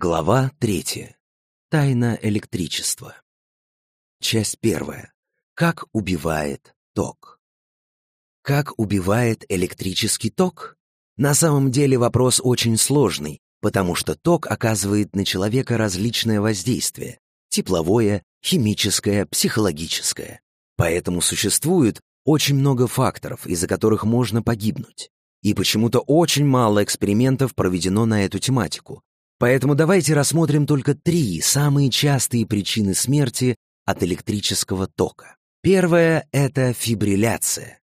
Глава третья. Тайна электричества. Часть первая. Как убивает ток. Как убивает электрический ток? На самом деле вопрос очень сложный, потому что ток оказывает на человека различное воздействие – тепловое, химическое, психологическое. Поэтому существует очень много факторов, из-за которых можно погибнуть. И почему-то очень мало экспериментов проведено на эту тематику, Поэтому давайте рассмотрим только три самые частые причины смерти от электрического тока. Первое — это фибрилляция.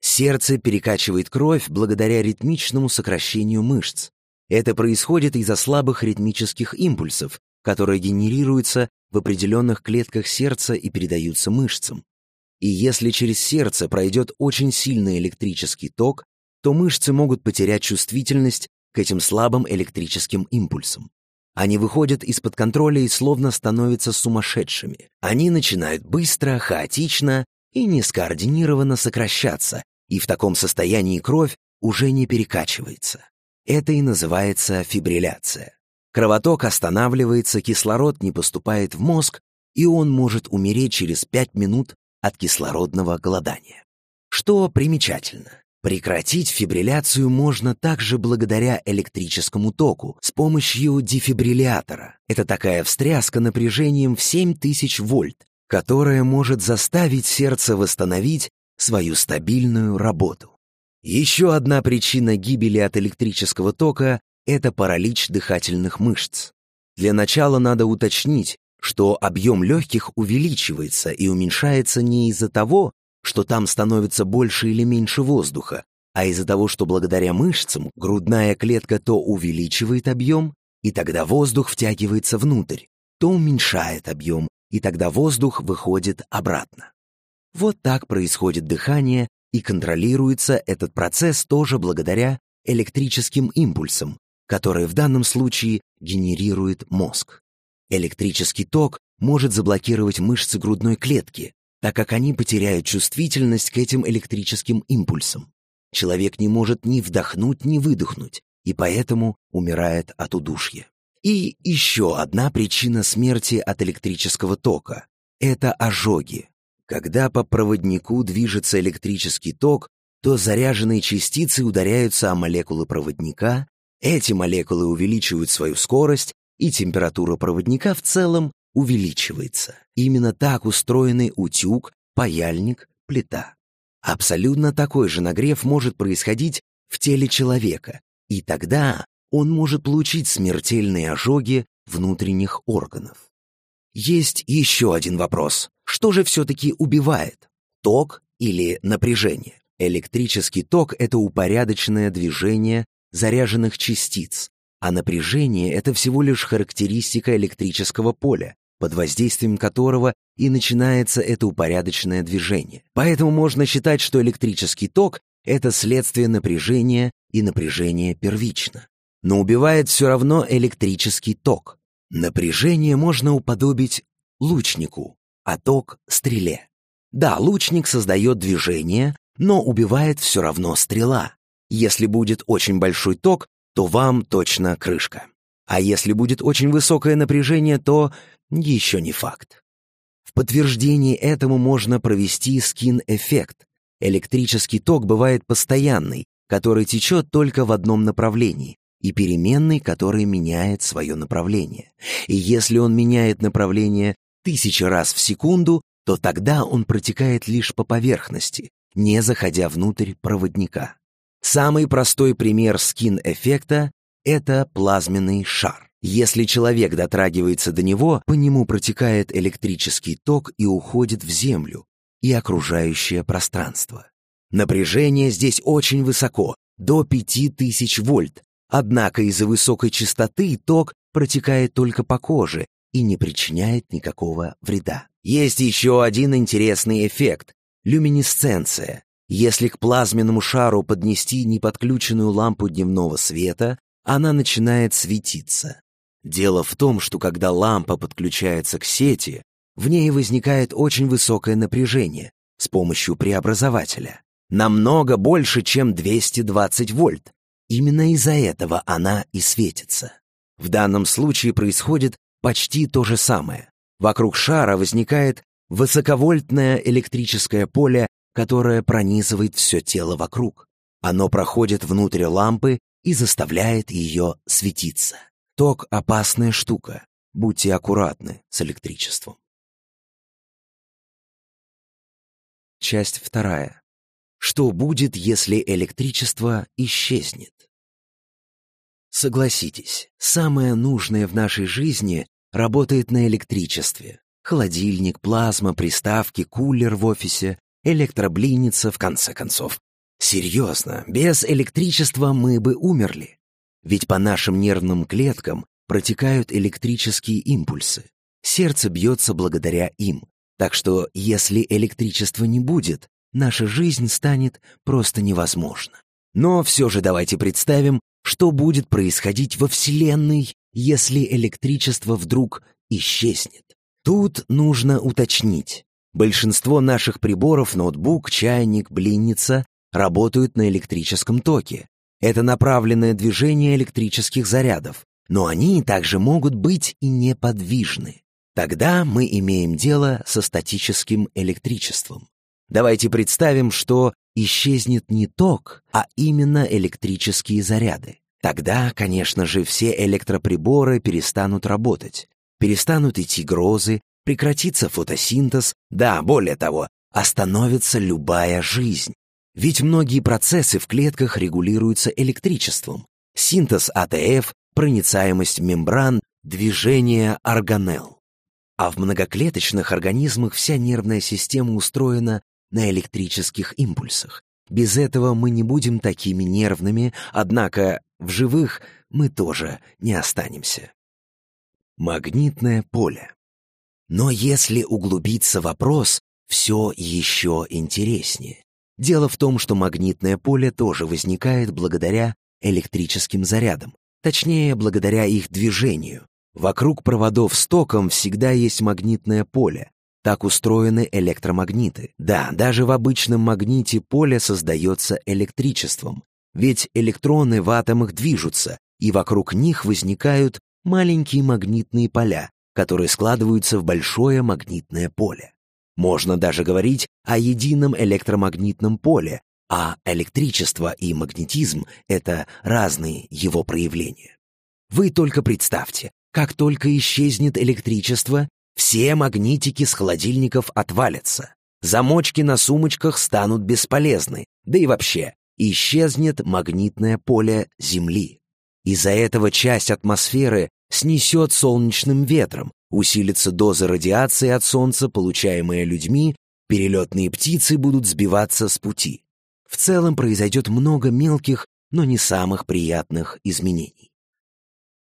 Сердце перекачивает кровь благодаря ритмичному сокращению мышц. Это происходит из-за слабых ритмических импульсов, которые генерируются в определенных клетках сердца и передаются мышцам. И если через сердце пройдет очень сильный электрический ток, то мышцы могут потерять чувствительность к этим слабым электрическим импульсам. Они выходят из-под контроля и словно становятся сумасшедшими. Они начинают быстро, хаотично и нескоординированно сокращаться, и в таком состоянии кровь уже не перекачивается. Это и называется фибрилляция. Кровоток останавливается, кислород не поступает в мозг, и он может умереть через 5 минут от кислородного голодания. Что примечательно, Прекратить фибрилляцию можно также благодаря электрическому току с помощью дефибриллятора. Это такая встряска напряжением в 7000 вольт, которая может заставить сердце восстановить свою стабильную работу. Еще одна причина гибели от электрического тока – это паралич дыхательных мышц. Для начала надо уточнить, что объем легких увеличивается и уменьшается не из-за того, что там становится больше или меньше воздуха, а из-за того, что благодаря мышцам грудная клетка то увеличивает объем, и тогда воздух втягивается внутрь, то уменьшает объем, и тогда воздух выходит обратно. Вот так происходит дыхание, и контролируется этот процесс тоже благодаря электрическим импульсам, которые в данном случае генерирует мозг. Электрический ток может заблокировать мышцы грудной клетки, так как они потеряют чувствительность к этим электрическим импульсам. Человек не может ни вдохнуть, ни выдохнуть, и поэтому умирает от удушья. И еще одна причина смерти от электрического тока – это ожоги. Когда по проводнику движется электрический ток, то заряженные частицы ударяются о молекулы проводника, эти молекулы увеличивают свою скорость, и температура проводника в целом увеличивается. Именно так устроены утюг, паяльник, плита. Абсолютно такой же нагрев может происходить в теле человека, и тогда он может получить смертельные ожоги внутренних органов. Есть еще один вопрос. Что же все-таки убивает? Ток или напряжение? Электрический ток — это упорядоченное движение заряженных частиц, а напряжение — это всего лишь характеристика электрического поля, под воздействием которого и начинается это упорядоченное движение. Поэтому можно считать, что электрический ток — это следствие напряжения, и напряжение первично. Но убивает все равно электрический ток. Напряжение можно уподобить лучнику, а ток — стреле. Да, лучник создает движение, но убивает все равно стрела. Если будет очень большой ток, то вам точно крышка. А если будет очень высокое напряжение, то еще не факт. В подтверждении этому можно провести скин-эффект. Электрический ток бывает постоянный, который течет только в одном направлении, и переменный, который меняет свое направление. И если он меняет направление тысячи раз в секунду, то тогда он протекает лишь по поверхности, не заходя внутрь проводника. Самый простой пример скин-эффекта это плазменный шар. Если человек дотрагивается до него, по нему протекает электрический ток и уходит в Землю и окружающее пространство. Напряжение здесь очень высоко, до 5000 вольт, однако из-за высокой частоты ток протекает только по коже и не причиняет никакого вреда. Есть еще один интересный эффект – люминесценция. Если к плазменному шару поднести неподключенную лампу дневного света, она начинает светиться. Дело в том, что когда лампа подключается к сети, в ней возникает очень высокое напряжение с помощью преобразователя. Намного больше, чем 220 вольт. Именно из-за этого она и светится. В данном случае происходит почти то же самое. Вокруг шара возникает высоковольтное электрическое поле, которое пронизывает все тело вокруг. Оно проходит внутрь лампы и заставляет ее светиться. Ток — опасная штука. Будьте аккуратны с электричеством. Часть вторая. Что будет, если электричество исчезнет? Согласитесь, самое нужное в нашей жизни работает на электричестве. Холодильник, плазма, приставки, кулер в офисе, электроблиница, в конце концов, Серьезно, без электричества мы бы умерли. Ведь по нашим нервным клеткам протекают электрические импульсы. Сердце бьется благодаря им. Так что, если электричества не будет, наша жизнь станет просто невозможна. Но все же давайте представим, что будет происходить во Вселенной, если электричество вдруг исчезнет. Тут нужно уточнить. Большинство наших приборов, ноутбук, чайник, блинница работают на электрическом токе. Это направленное движение электрических зарядов, но они также могут быть и неподвижны. Тогда мы имеем дело со статическим электричеством. Давайте представим, что исчезнет не ток, а именно электрические заряды. Тогда, конечно же, все электроприборы перестанут работать, перестанут идти грозы, прекратится фотосинтез, да, более того, остановится любая жизнь. Ведь многие процессы в клетках регулируются электричеством. Синтез АТФ, проницаемость мембран, движение органелл. А в многоклеточных организмах вся нервная система устроена на электрических импульсах. Без этого мы не будем такими нервными, однако в живых мы тоже не останемся. Магнитное поле. Но если углубиться в вопрос, все еще интереснее. Дело в том, что магнитное поле тоже возникает благодаря электрическим зарядам, точнее, благодаря их движению. Вокруг проводов с током всегда есть магнитное поле. Так устроены электромагниты. Да, даже в обычном магните поле создается электричеством, ведь электроны в атомах движутся, и вокруг них возникают маленькие магнитные поля, которые складываются в большое магнитное поле. Можно даже говорить о едином электромагнитном поле, а электричество и магнетизм — это разные его проявления. Вы только представьте, как только исчезнет электричество, все магнитики с холодильников отвалятся, замочки на сумочках станут бесполезны, да и вообще исчезнет магнитное поле Земли. Из-за этого часть атмосферы снесет солнечным ветром, усилится доза радиации от Солнца, получаемая людьми, перелетные птицы будут сбиваться с пути. В целом произойдет много мелких, но не самых приятных изменений.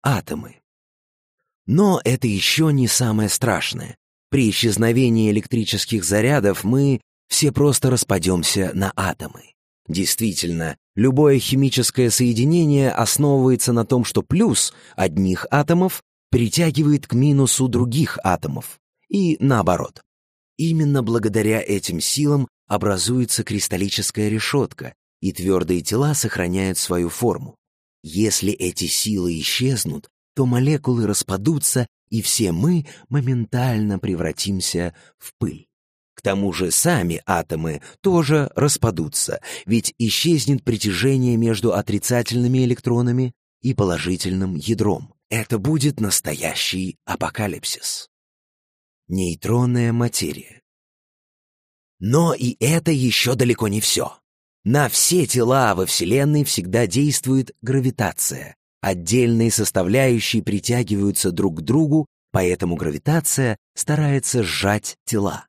Атомы. Но это еще не самое страшное. При исчезновении электрических зарядов мы все просто распадемся на атомы. Действительно, любое химическое соединение основывается на том, что плюс одних атомов притягивает к минусу других атомов и наоборот. Именно благодаря этим силам образуется кристаллическая решетка, и твердые тела сохраняют свою форму. Если эти силы исчезнут, то молекулы распадутся, и все мы моментально превратимся в пыль. К тому же сами атомы тоже распадутся, ведь исчезнет притяжение между отрицательными электронами и положительным ядром это будет настоящий апокалипсис. Нейтронная материя. Но и это еще далеко не все. На все тела во Вселенной всегда действует гравитация. Отдельные составляющие притягиваются друг к другу, поэтому гравитация старается сжать тела.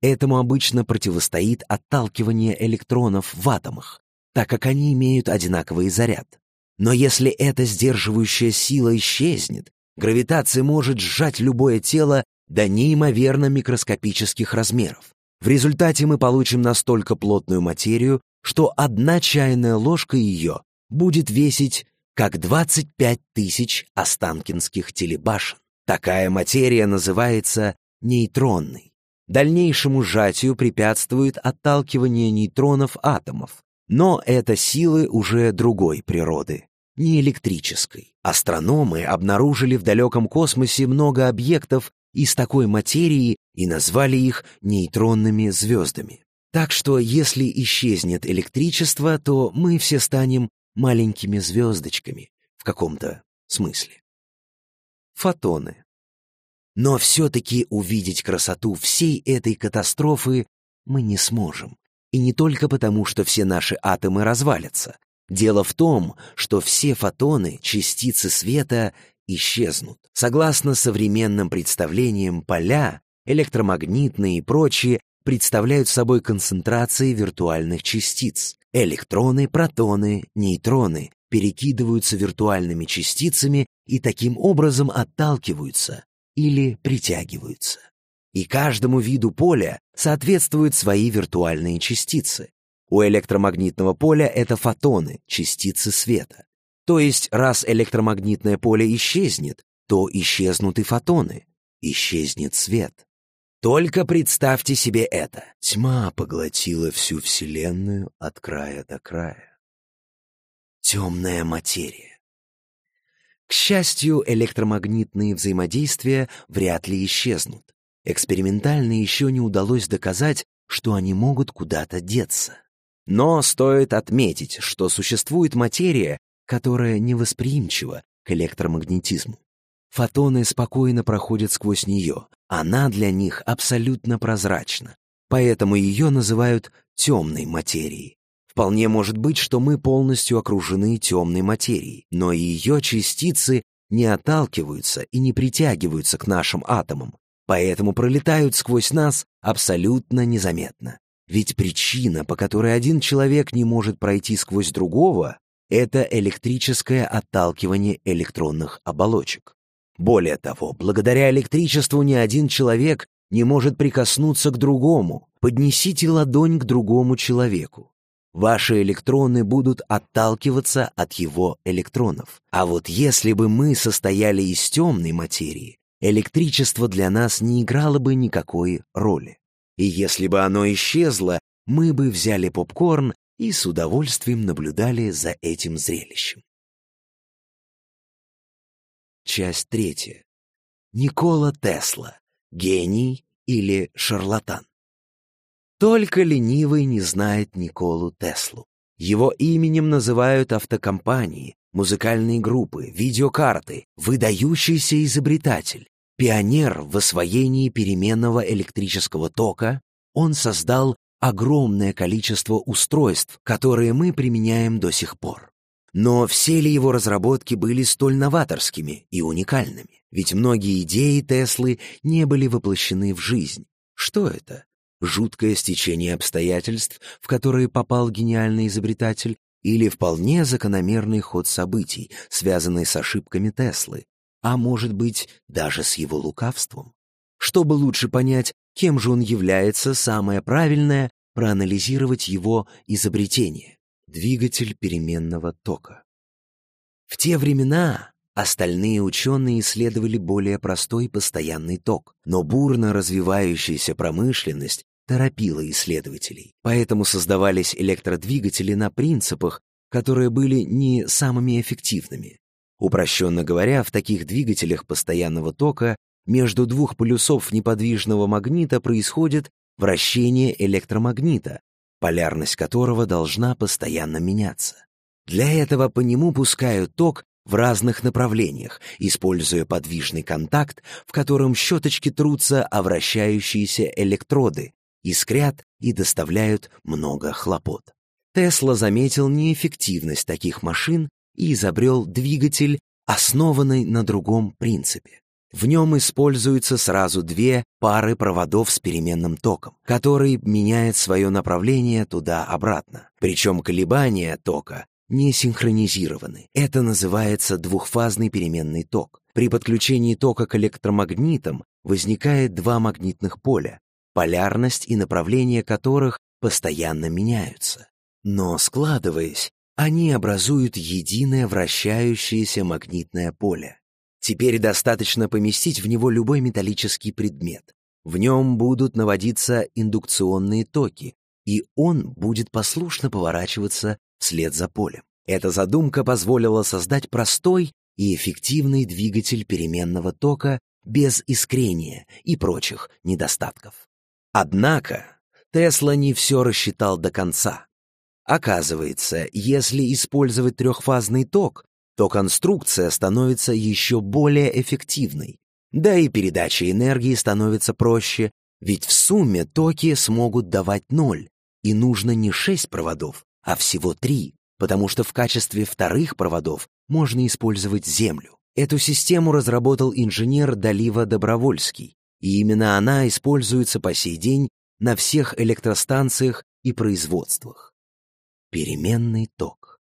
Этому обычно противостоит отталкивание электронов в атомах, так как они имеют одинаковый заряд. Но если эта сдерживающая сила исчезнет, гравитация может сжать любое тело до неимоверно микроскопических размеров. В результате мы получим настолько плотную материю, что одна чайная ложка ее будет весить как 25 тысяч останкинских телебашен. Такая материя называется нейтронной. Дальнейшему сжатию препятствует отталкивание нейтронов атомов, но это силы уже другой природы, не электрической. Астрономы обнаружили в далеком космосе много объектов из такой материи и назвали их нейтронными звездами. Так что если исчезнет электричество, то мы все станем маленькими звездочками в каком-то смысле. Фотоны. Но все-таки увидеть красоту всей этой катастрофы мы не сможем. И не только потому, что все наши атомы развалятся. Дело в том, что все фотоны, частицы света, исчезнут. Согласно современным представлениям, поля, электромагнитные и прочие, представляют собой концентрации виртуальных частиц. Электроны, протоны, нейтроны перекидываются виртуальными частицами и таким образом отталкиваются или притягиваются и каждому виду поля соответствуют свои виртуальные частицы. У электромагнитного поля это фотоны, частицы света. То есть, раз электромагнитное поле исчезнет, то исчезнут и фотоны, исчезнет свет. Только представьте себе это. Тьма поглотила всю Вселенную от края до края. Темная материя. К счастью, электромагнитные взаимодействия вряд ли исчезнут экспериментально еще не удалось доказать, что они могут куда-то деться. Но стоит отметить, что существует материя, которая невосприимчива к электромагнетизму. Фотоны спокойно проходят сквозь нее, она для них абсолютно прозрачна, поэтому ее называют темной материей. Вполне может быть, что мы полностью окружены темной материей, но ее частицы не отталкиваются и не притягиваются к нашим атомам, поэтому пролетают сквозь нас абсолютно незаметно. Ведь причина, по которой один человек не может пройти сквозь другого, это электрическое отталкивание электронных оболочек. Более того, благодаря электричеству ни один человек не может прикоснуться к другому. Поднесите ладонь к другому человеку. Ваши электроны будут отталкиваться от его электронов. А вот если бы мы состояли из темной материи, электричество для нас не играло бы никакой роли. И если бы оно исчезло, мы бы взяли попкорн и с удовольствием наблюдали за этим зрелищем. Часть третья. Никола Тесла. Гений или шарлатан? Только ленивый не знает Николу Теслу. Его именем называют автокомпании, музыкальные группы, видеокарты, выдающийся изобретатель, пионер в освоении переменного электрического тока, он создал огромное количество устройств, которые мы применяем до сих пор. Но все ли его разработки были столь новаторскими и уникальными? Ведь многие идеи Теслы не были воплощены в жизнь. Что это? Жуткое стечение обстоятельств, в которые попал гениальный изобретатель, или вполне закономерный ход событий, связанный с ошибками Теслы, а может быть, даже с его лукавством. Чтобы лучше понять, кем же он является, самое правильное — проанализировать его изобретение — двигатель переменного тока. В те времена остальные ученые исследовали более простой постоянный ток, но бурно развивающаяся промышленность Торопило исследователей. Поэтому создавались электродвигатели на принципах, которые были не самыми эффективными. Упрощенно говоря, в таких двигателях постоянного тока между двух полюсов неподвижного магнита происходит вращение электромагнита, полярность которого должна постоянно меняться. Для этого по нему пускают ток в разных направлениях, используя подвижный контакт, в котором щеточки трутся о вращающиеся электроды, искрят и доставляют много хлопот. Тесла заметил неэффективность таких машин и изобрел двигатель, основанный на другом принципе. В нем используются сразу две пары проводов с переменным током, который меняет свое направление туда-обратно. Причем колебания тока не синхронизированы. Это называется двухфазный переменный ток. При подключении тока к электромагнитам возникает два магнитных поля, полярность и направление которых постоянно меняются. Но, складываясь, они образуют единое вращающееся магнитное поле. Теперь достаточно поместить в него любой металлический предмет. В нем будут наводиться индукционные токи, и он будет послушно поворачиваться вслед за полем. Эта задумка позволила создать простой и эффективный двигатель переменного тока без искрения и прочих недостатков. Однако Тесла не все рассчитал до конца. Оказывается, если использовать трехфазный ток, то конструкция становится еще более эффективной. Да и передача энергии становится проще, ведь в сумме токи смогут давать ноль, и нужно не шесть проводов, а всего три, потому что в качестве вторых проводов можно использовать Землю. Эту систему разработал инженер Далива Добровольский, и именно она используется по сей день на всех электростанциях и производствах. Переменный ток.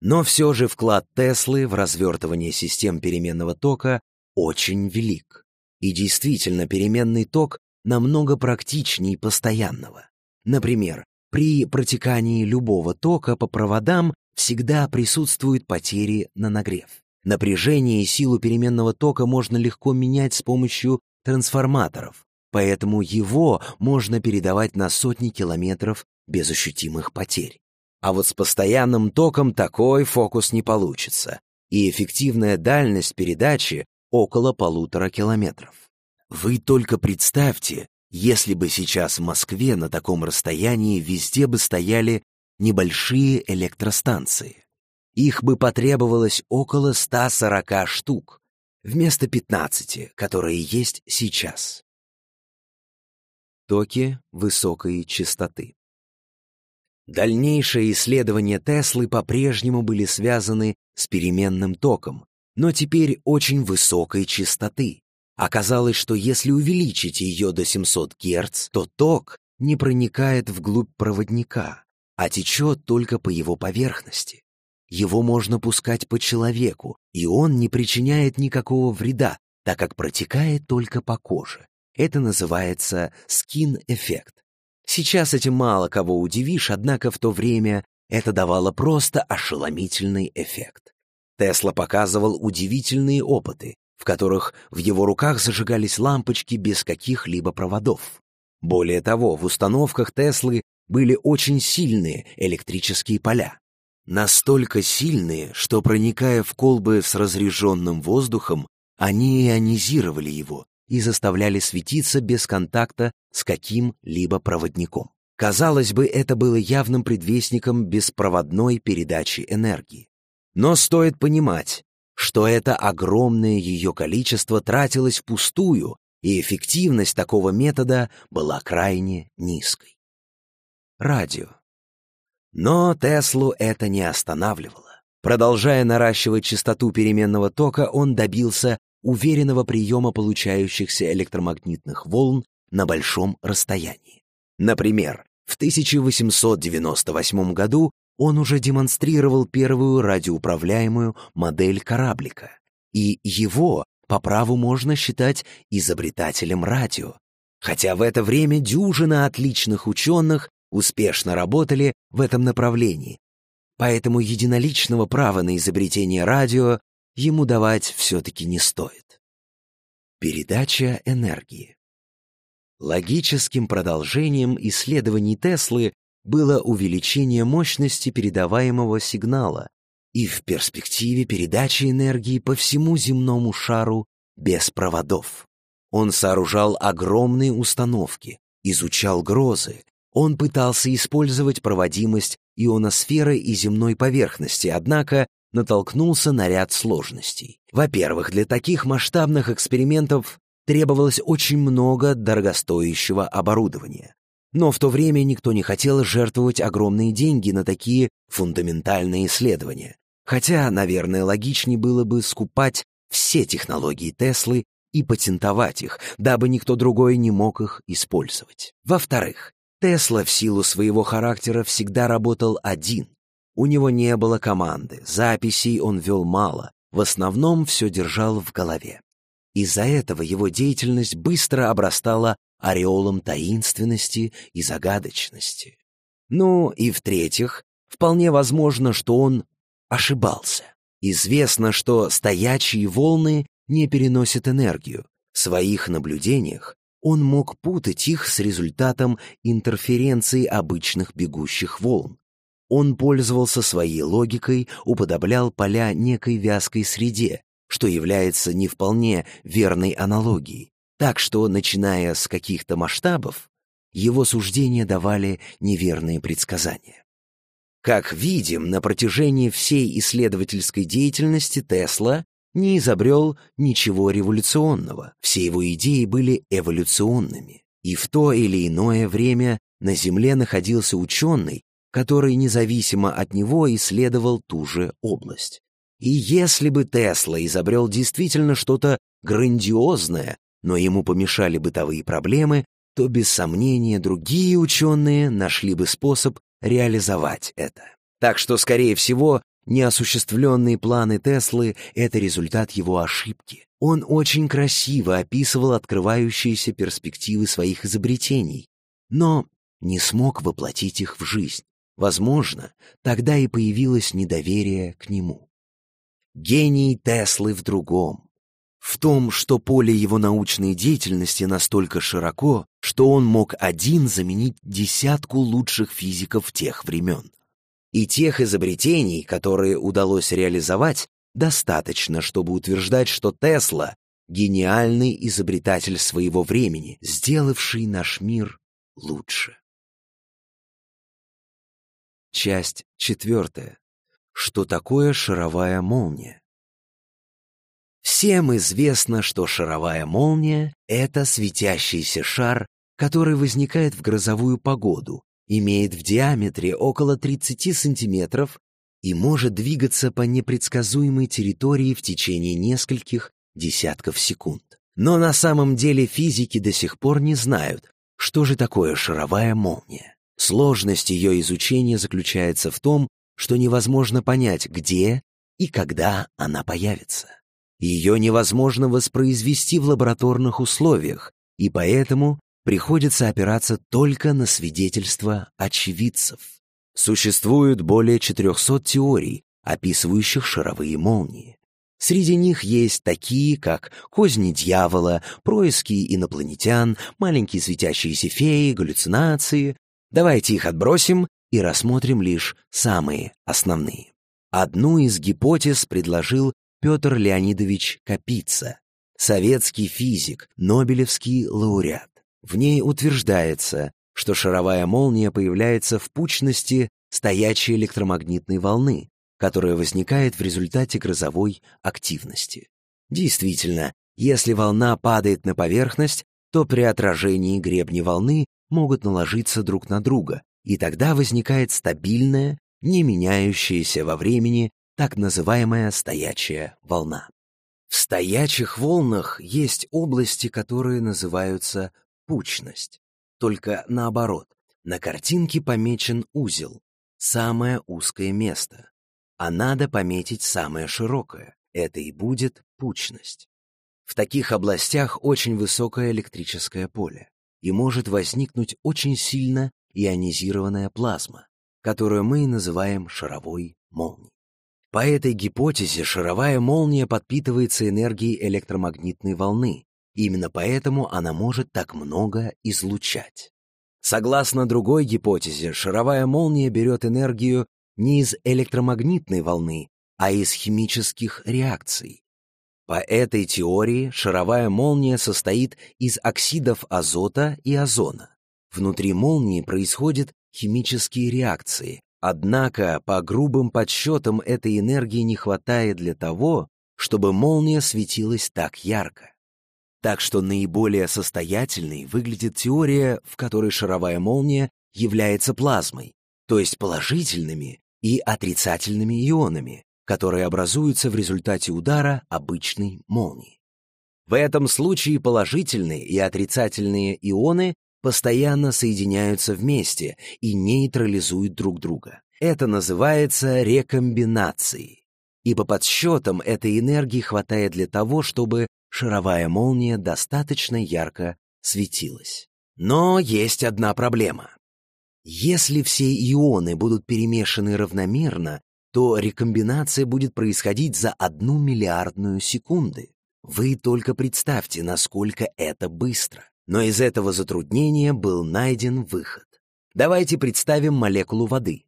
Но все же вклад Теслы в развертывание систем переменного тока очень велик. И действительно, переменный ток намного практичнее постоянного. Например, при протекании любого тока по проводам всегда присутствуют потери на нагрев. Напряжение и силу переменного тока можно легко менять с помощью трансформаторов, поэтому его можно передавать на сотни километров без ощутимых потерь. А вот с постоянным током такой фокус не получится, и эффективная дальность передачи около полутора километров. Вы только представьте, если бы сейчас в Москве на таком расстоянии везде бы стояли небольшие электростанции. Их бы потребовалось около 140 штук, вместо пятнадцати, которые есть сейчас. Токи высокой частоты. Дальнейшие исследования Теслы по-прежнему были связаны с переменным током, но теперь очень высокой частоты. Оказалось, что если увеличить ее до 700 Гц, то ток не проникает вглубь проводника, а течет только по его поверхности. Его можно пускать по человеку, и он не причиняет никакого вреда, так как протекает только по коже. Это называется скин-эффект. Сейчас этим мало кого удивишь, однако в то время это давало просто ошеломительный эффект. Тесла показывал удивительные опыты, в которых в его руках зажигались лампочки без каких-либо проводов. Более того, в установках Теслы были очень сильные электрические поля настолько сильные, что, проникая в колбы с разреженным воздухом, они ионизировали его и заставляли светиться без контакта с каким-либо проводником. Казалось бы, это было явным предвестником беспроводной передачи энергии. Но стоит понимать, что это огромное ее количество тратилось впустую, и эффективность такого метода была крайне низкой. Радио. Но Теслу это не останавливало. Продолжая наращивать частоту переменного тока, он добился уверенного приема получающихся электромагнитных волн на большом расстоянии. Например, в 1898 году он уже демонстрировал первую радиоуправляемую модель кораблика, и его по праву можно считать изобретателем радио, хотя в это время дюжина отличных ученых успешно работали в этом направлении. Поэтому единоличного права на изобретение радио ему давать все-таки не стоит. Передача энергии. Логическим продолжением исследований Теслы было увеличение мощности передаваемого сигнала и в перспективе передачи энергии по всему земному шару без проводов. Он сооружал огромные установки, изучал грозы, он пытался использовать проводимость ионосферы и земной поверхности, однако натолкнулся на ряд сложностей. Во-первых, для таких масштабных экспериментов требовалось очень много дорогостоящего оборудования. Но в то время никто не хотел жертвовать огромные деньги на такие фундаментальные исследования. Хотя, наверное, логичнее было бы скупать все технологии Теслы и патентовать их, дабы никто другой не мог их использовать. Во-вторых, Тесла в силу своего характера всегда работал один. У него не было команды, записей он вел мало, в основном все держал в голове. Из-за этого его деятельность быстро обрастала ореолом таинственности и загадочности. Ну и в-третьих, вполне возможно, что он ошибался. Известно, что стоячие волны не переносят энергию. В своих наблюдениях он мог путать их с результатом интерференции обычных бегущих волн. Он пользовался своей логикой, уподоблял поля некой вязкой среде, что является не вполне верной аналогией. Так что, начиная с каких-то масштабов, его суждения давали неверные предсказания. Как видим, на протяжении всей исследовательской деятельности Тесла не изобрел ничего революционного, все его идеи были эволюционными. И в то или иное время на Земле находился ученый, который независимо от него исследовал ту же область. И если бы Тесла изобрел действительно что-то грандиозное, но ему помешали бытовые проблемы, то без сомнения другие ученые нашли бы способ реализовать это. Так что, скорее всего, Неосуществленные планы Теслы — это результат его ошибки. Он очень красиво описывал открывающиеся перспективы своих изобретений, но не смог воплотить их в жизнь. Возможно, тогда и появилось недоверие к нему. Гений Теслы в другом. В том, что поле его научной деятельности настолько широко, что он мог один заменить десятку лучших физиков тех времен. И тех изобретений, которые удалось реализовать, достаточно, чтобы утверждать, что Тесла — гениальный изобретатель своего времени, сделавший наш мир лучше. Часть четвертая. Что такое шаровая молния? Всем известно, что шаровая молния — это светящийся шар, который возникает в грозовую погоду имеет в диаметре около 30 сантиметров и может двигаться по непредсказуемой территории в течение нескольких десятков секунд. Но на самом деле физики до сих пор не знают, что же такое шаровая молния. Сложность ее изучения заключается в том, что невозможно понять, где и когда она появится. Ее невозможно воспроизвести в лабораторных условиях, и поэтому приходится опираться только на свидетельства очевидцев. Существует более 400 теорий, описывающих шаровые молнии. Среди них есть такие, как козни дьявола, происки инопланетян, маленькие светящиеся феи, галлюцинации. Давайте их отбросим и рассмотрим лишь самые основные. Одну из гипотез предложил Петр Леонидович Капица, советский физик, нобелевский лауреат. В ней утверждается, что шаровая молния появляется в пучности стоячей электромагнитной волны, которая возникает в результате грозовой активности. Действительно, если волна падает на поверхность, то при отражении гребни волны могут наложиться друг на друга, и тогда возникает стабильная, не меняющаяся во времени так называемая стоячая волна. В стоячих волнах есть области, которые называются пучность. Только наоборот, на картинке помечен узел, самое узкое место. А надо пометить самое широкое. Это и будет пучность. В таких областях очень высокое электрическое поле, и может возникнуть очень сильно ионизированная плазма, которую мы называем шаровой молнией. По этой гипотезе шаровая молния подпитывается энергией электромагнитной волны Именно поэтому она может так много излучать. Согласно другой гипотезе, шаровая молния берет энергию не из электромагнитной волны, а из химических реакций. По этой теории шаровая молния состоит из оксидов азота и озона. Внутри молнии происходят химические реакции, однако по грубым подсчетам этой энергии не хватает для того, чтобы молния светилась так ярко. Так что наиболее состоятельной выглядит теория, в которой шаровая молния является плазмой, то есть положительными и отрицательными ионами, которые образуются в результате удара обычной молнии. В этом случае положительные и отрицательные ионы постоянно соединяются вместе и нейтрализуют друг друга. Это называется рекомбинацией. И по подсчетам этой энергии хватает для того, чтобы шаровая молния достаточно ярко светилась. Но есть одна проблема. Если все ионы будут перемешаны равномерно, то рекомбинация будет происходить за одну миллиардную секунды. Вы только представьте, насколько это быстро. Но из этого затруднения был найден выход. Давайте представим молекулу воды.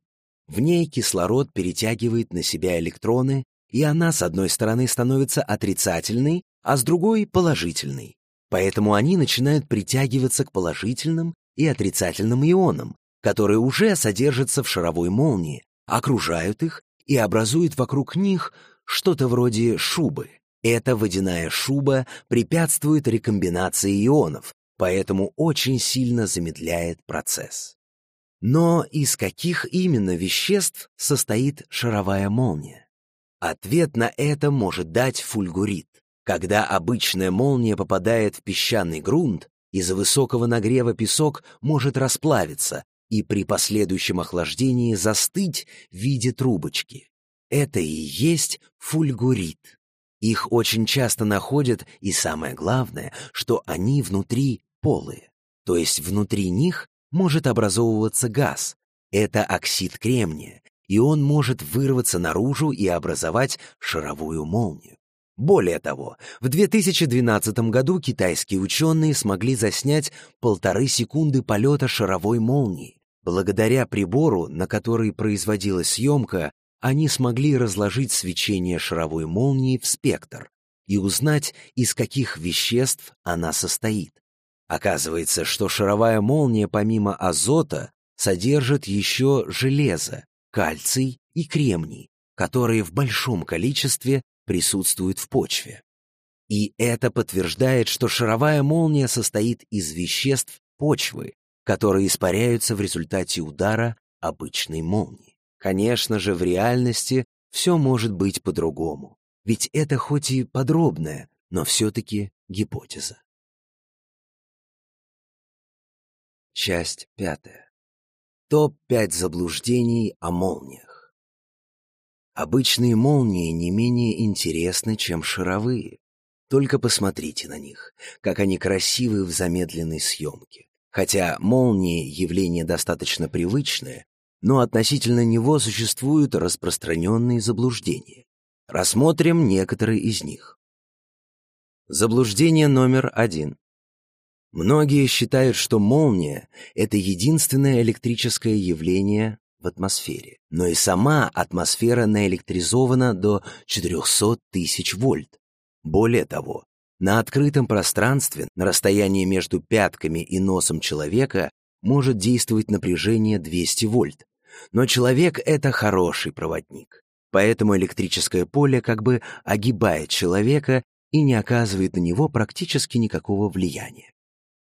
В ней кислород перетягивает на себя электроны, и она с одной стороны становится отрицательной, а с другой — положительный. Поэтому они начинают притягиваться к положительным и отрицательным ионам, которые уже содержатся в шаровой молнии, окружают их и образуют вокруг них что-то вроде шубы. Эта водяная шуба препятствует рекомбинации ионов, поэтому очень сильно замедляет процесс. Но из каких именно веществ состоит шаровая молния? Ответ на это может дать фульгурит. Когда обычная молния попадает в песчаный грунт, из-за высокого нагрева песок может расплавиться и при последующем охлаждении застыть в виде трубочки. Это и есть фульгурит. Их очень часто находят, и самое главное, что они внутри полые. То есть внутри них может образовываться газ. Это оксид кремния, и он может вырваться наружу и образовать шаровую молнию. Более того, в 2012 году китайские ученые смогли заснять полторы секунды полета шаровой молнии. Благодаря прибору, на который производилась съемка, они смогли разложить свечение шаровой молнии в спектр и узнать, из каких веществ она состоит. Оказывается, что шаровая молния помимо азота содержит еще железо, кальций и кремний, которые в большом количестве присутствует в почве. И это подтверждает, что шаровая молния состоит из веществ почвы, которые испаряются в результате удара обычной молнии. Конечно же, в реальности все может быть по-другому, ведь это хоть и подробная, но все-таки гипотеза. Часть пятая. Топ-5 заблуждений о молниях. Обычные молнии не менее интересны, чем шаровые. Только посмотрите на них, как они красивы в замедленной съемке. Хотя молнии – явление достаточно привычное, но относительно него существуют распространенные заблуждения. Рассмотрим некоторые из них. Заблуждение номер один. Многие считают, что молния — это единственное электрическое явление, в атмосфере. Но и сама атмосфера наэлектризована до 400 тысяч вольт. Более того, на открытом пространстве, на расстоянии между пятками и носом человека, может действовать напряжение 200 вольт. Но человек — это хороший проводник. Поэтому электрическое поле как бы огибает человека и не оказывает на него практически никакого влияния.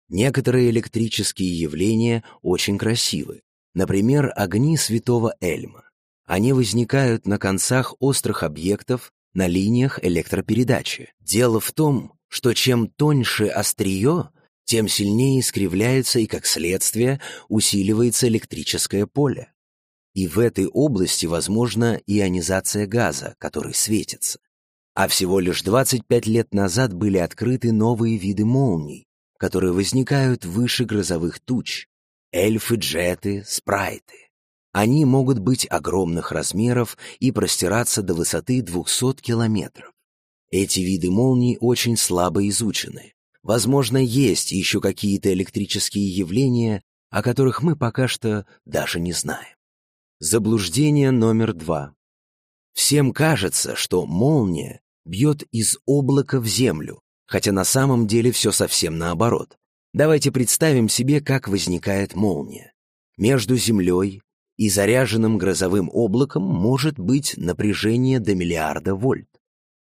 Некоторые электрические явления очень красивы, например, огни Святого Эльма. Они возникают на концах острых объектов на линиях электропередачи. Дело в том, что чем тоньше острие, тем сильнее искривляется и, как следствие, усиливается электрическое поле. И в этой области возможна ионизация газа, который светится. А всего лишь 25 лет назад были открыты новые виды молний, которые возникают выше грозовых туч, эльфы, джеты, спрайты. Они могут быть огромных размеров и простираться до высоты 200 километров. Эти виды молний очень слабо изучены. Возможно, есть еще какие-то электрические явления, о которых мы пока что даже не знаем. Заблуждение номер два. Всем кажется, что молния бьет из облака в землю, хотя на самом деле все совсем наоборот. Давайте представим себе, как возникает молния. Между Землей и заряженным грозовым облаком может быть напряжение до миллиарда вольт.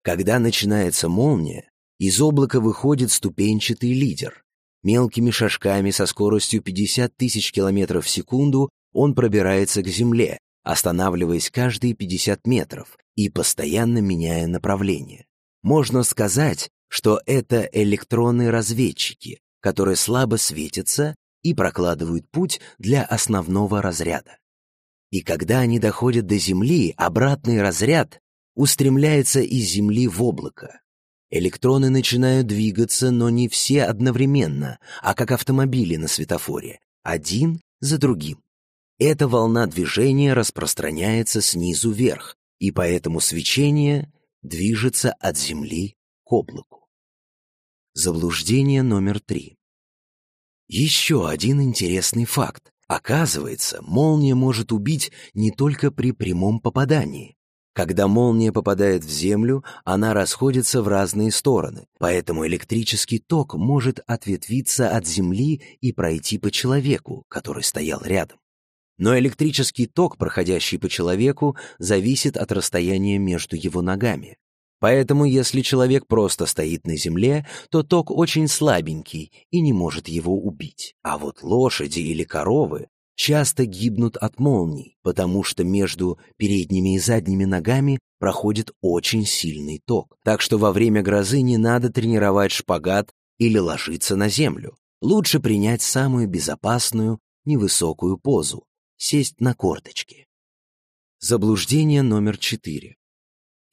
Когда начинается молния, из облака выходит ступенчатый лидер. Мелкими шажками со скоростью 50 тысяч километров в секунду он пробирается к Земле, останавливаясь каждые 50 метров и постоянно меняя направление. Можно сказать, что это электроны-разведчики, которые слабо светятся и прокладывают путь для основного разряда. И когда они доходят до Земли, обратный разряд устремляется из Земли в облако. Электроны начинают двигаться, но не все одновременно, а как автомобили на светофоре, один за другим. Эта волна движения распространяется снизу вверх, и поэтому свечение движется от Земли к облаку. Заблуждение номер три. Еще один интересный факт. Оказывается, молния может убить не только при прямом попадании. Когда молния попадает в землю, она расходится в разные стороны, поэтому электрический ток может ответвиться от земли и пройти по человеку, который стоял рядом. Но электрический ток, проходящий по человеку, зависит от расстояния между его ногами. Поэтому если человек просто стоит на земле, то ток очень слабенький и не может его убить. А вот лошади или коровы часто гибнут от молний, потому что между передними и задними ногами проходит очень сильный ток. Так что во время грозы не надо тренировать шпагат или ложиться на землю. Лучше принять самую безопасную, невысокую позу — сесть на корточки. Заблуждение номер четыре.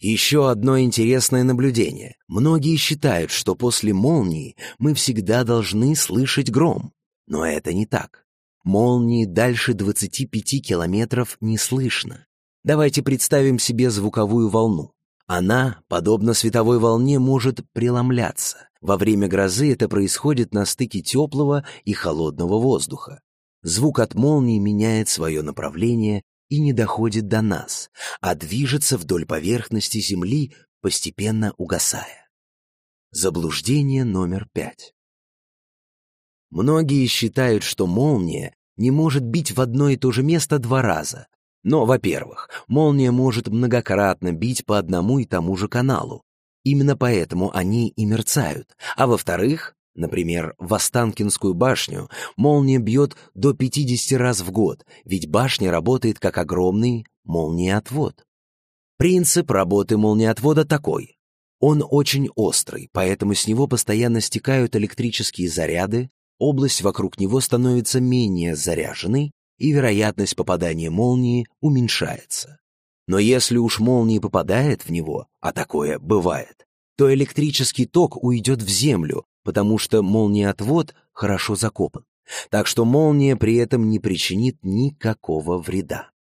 Еще одно интересное наблюдение. Многие считают, что после молнии мы всегда должны слышать гром. Но это не так. Молнии дальше 25 километров не слышно. Давайте представим себе звуковую волну. Она, подобно световой волне, может преломляться. Во время грозы это происходит на стыке теплого и холодного воздуха. Звук от молнии меняет свое направление и не доходит до нас, а движется вдоль поверхности Земли, постепенно угасая. Заблуждение номер пять. Многие считают, что молния не может бить в одно и то же место два раза. Но, во-первых, молния может многократно бить по одному и тому же каналу. Именно поэтому они и мерцают. А во-вторых, Например, в Останкинскую башню молния бьет до 50 раз в год, ведь башня работает как огромный молниеотвод. Принцип работы молниеотвода такой. Он очень острый, поэтому с него постоянно стекают электрические заряды, область вокруг него становится менее заряженной, и вероятность попадания молнии уменьшается. Но если уж молния попадает в него, а такое бывает, то электрический ток уйдет в землю, потому что молниеотвод хорошо закопан, так что молния при этом не причинит никакого вреда.